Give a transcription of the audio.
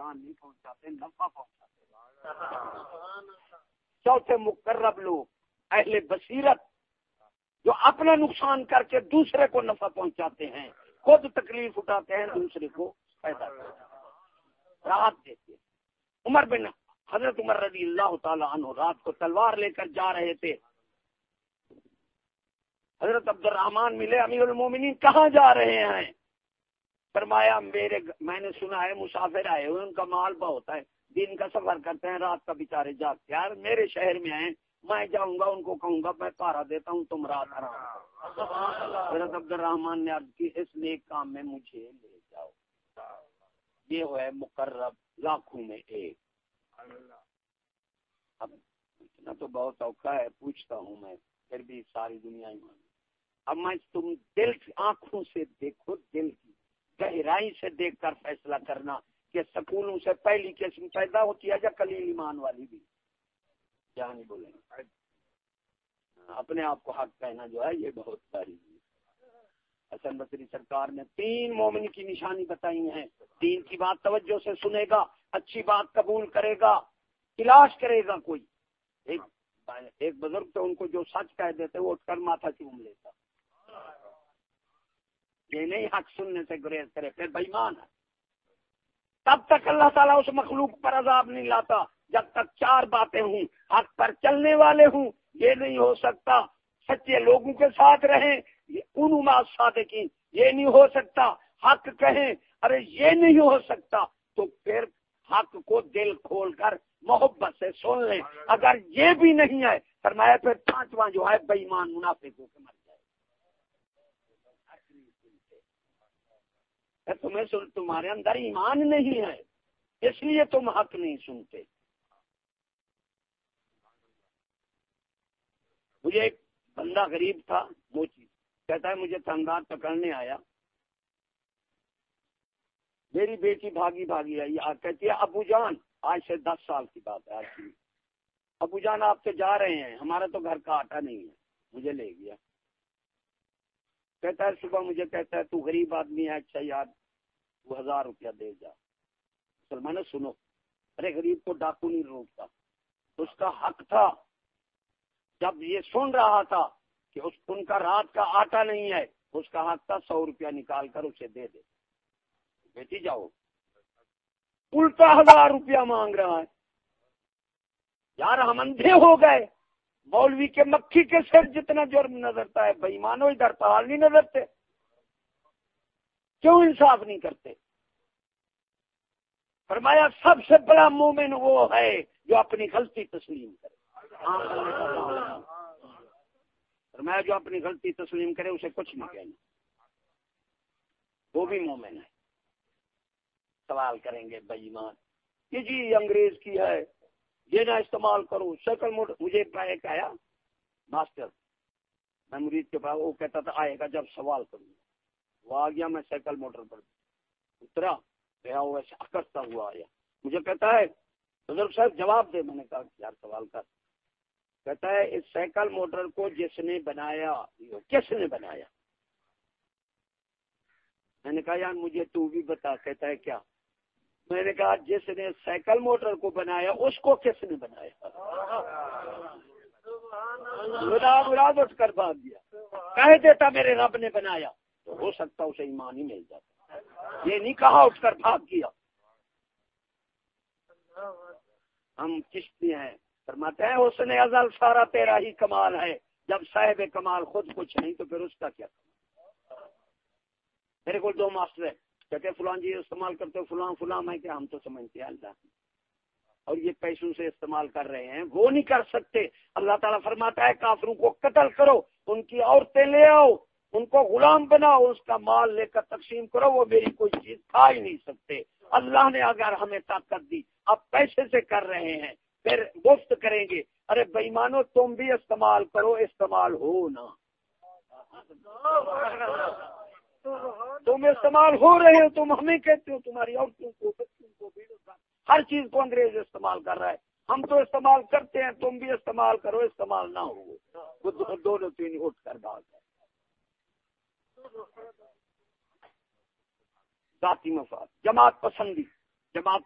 نقصان نہیں پہنچاتے، نفع پہنچاتے۔ چوتھے مقرب لوگ، اہل بصیرت، جو اپنا نقصان کر کے دوسرے کو نفع پہنچاتے ہیں، خود تکلیف اٹھاتے ہیں، دوسرے کو پیدا راحت دیتے عمر بن حضرت عمر رضی اللہ تعالی عنہ رات کو تلوار لے کر جا رہے تھے۔ حضرت عبد الرحمان ملے، امیر المومنین، کہاں جا رہے ہیں؟ فرمایا، میرے میں نے سنا ہے، مسافر آئے ہوئے ان کا مال بہت ہے۔ دن کا سفر کرتے ہیں، رات کا بےچارے جاگتے یار، میرے شہر میں آئے میں جاؤں گا، ان کو کہوں گا، میں پارا دیتا ہوں، تم رات آرام حضرت عبد الرحمان نے عرض کی، اس نیک کام میں مجھے لے جاؤ۔ یہ ہے مقرب لاکھوں میں ایک۔ اب اتنا تو بہت اوکھا ہے، پوچھتا ہوں میں، پھر بھی ساری دنیا ہی اب میں تم دل آنکھوں سے دیکھو، دل کی۔ گہرائی سے دیکھ کر فیصلہ کرنا کہ سکولوں سے پہلی قسم پیدا ہوتی ہے یا کلیل ایمان والی بھی؟ کیا نہیں بولیں۔ اپنے آپ کو حق کہنا جو ہے یہ بہت ساری حسن بصری سرکار نے تین مومن کی نشانی بتائی ہیں۔ تین کی بات توجہ سے سنے گا، اچھی بات قبول کرے گا، تلاش کرے گا کوئی۔ ایک ایک بزرگ تو ان کو جو سچ کہہ دیتے، وہ اٹھ کر ماتھا چوم لیتا۔ یہ نہیں حق سننے سے گریز کرے، پھر بےمان ہے۔ تب تک اللہ تعالیٰ اس مخلوق پر عذاب نہیں لاتا۔ جب تک چار باتیں ہوں، حق پر چلنے والے ہوں، یہ نہیں ہو سکتا۔ سچے لوگوں کے ساتھ رہیں ان صادقین، یہ نہیں ہو سکتا۔ حق کہیں، ارے یہ نہیں ہو سکتا۔ تو پھر حق کو دل کھول کر محبت سے سن لیں۔ اگر یہ بھی نہیں ہے فرمایا پھر پانچواں جو ہے، بےمان منافع کو مر جائے تمہیں سن تمہارے اندر ایمان نہیں ہے، اس لیے تم حق نہیں سنتے۔ مجھے ایک بندہ غریب تھا، وہ چیز کہتا ہے، مجھے تنگار پکڑنے آیا۔ میری بیٹی بھاگی بھاگی آئی کہتی ہے، ابو جان، آج سے دس سال کی بات ہے، آج کی ابو جان، آپ سے جا رہے ہیں، ہمارا تو گھر کا آٹا نہیں ہے، مجھے لے گیا۔ کہتا ہے، صبح مجھے کہتا ہے، تو غریب آدمی ہے اچھا یار وہ ہزار روپیہ دے جا۔ سلمان سنو، ارے غریب کو ڈاکو نہیں روکتا۔ اس کا حق تھا۔ جب یہ سن رہا تھا کہ اس ان کا رات کا آٹا نہیں ہے، اس کا حق تھا سو روپیہ نکال کر اسے دے دے۔ بیٹی، جاؤ۔ الٹا ہزار روپیہ مانگ رہا ہے۔ یار، ہم اندھے ہو گئے۔ مولوی کے مکھی کے سر جتنا جرم نظرتا ہے بھائی مانو ادھر پہاڑ نہیں نظرتے کیوں انصاف نہیں کرتے؟ فرمایا، سب سے بڑا مومن وہ ہے جو اپنی غلطی تسلیم کرے۔ فرمایا، جو اپنی غلطی تسلیم کرے، اسے کچھ نہیں کہنا۔ وہ بھی مومن ہے۔ سوال کریں گے بےمان یہ جی انگریز کی ہے۔ یہ نہ استعمال کرو سائیکل موٹر مجھے ایک آیا۔ ماسٹر، میں مرید کے پاس، وہ کہتا تھا، آئے گا جب سوال کروں وہ آ گیا، میں سائیکل موٹر پر۔ اترا، گیا وہ ایسے اکڑتا ہوا آیا۔ مجھے کہتا ہے بزرگ صاحب، جواب دے۔ میں نے کہا، یار، سوال کر۔ کہتا ہے، اس سائیکل موٹر کو جس نے بنایا کس نے بنایا؟ میں نے کہا، یار، مجھے تو بھی بتا، کہتا ہے، کیا؟ میں نے کہا جس نے سائیکل موٹر کو بنایا، اس کو کس نے بنایا؟ مراد اٹھ کر بھاگ دیا کہہ دیتا میرے رب نے بنایا، تو ہو سکتا اسے ایمان ہی مل جاتا۔ یہ نہیں کہا اٹھ کر بھاگ گیا۔ ہم کشتی ہیں۔ فرماتے ہیں، اس نے ازل سارا تیرا ہی کمال ہے۔ جب صاحب کمال خود کچھ نہیں تو پھر اس کا کیا میرے کو دو ماسٹر ہے کہتے فلان جی استعمال کرتے ہو فلاں فلاں میں کیا ہم تو سمجھتے ہیں، اللہ۔ اور یہ پیسوں سے استعمال کر رہے ہیں۔ وہ نہیں کر سکتے۔ اللہ تعالیٰ فرماتا ہے، کافروں کو قتل کرو، ان کی عورتیں لے آؤ، ان کو غلام بناؤ، اس کا مال لے کر تقسیم کرو، وہ میری کوئی چیز کھا ہی نہیں سکتے۔ اللہ نے اگر ہمیں طاقت دی اب پیسے سے کر رہے ہیں، پھر مفت کریں گے۔ ارے بےمانو تم بھی استعمال کرو، استعمال ہو نا۔ تم استعمال ہو رہے ہو، تم ہمیں کہتے ہو، تمہاری عورتوں کو، بچوں کو ہر چیز کو انگریز استعمال کر رہا ہے۔ ہم تو استعمال کرتے ہیں، تم بھی استعمال کرو، استعمال نہ ہو۔ دونوں تین اٹھ کر بات ہے ذاتی مفاد، جماعت پسندی، جماعت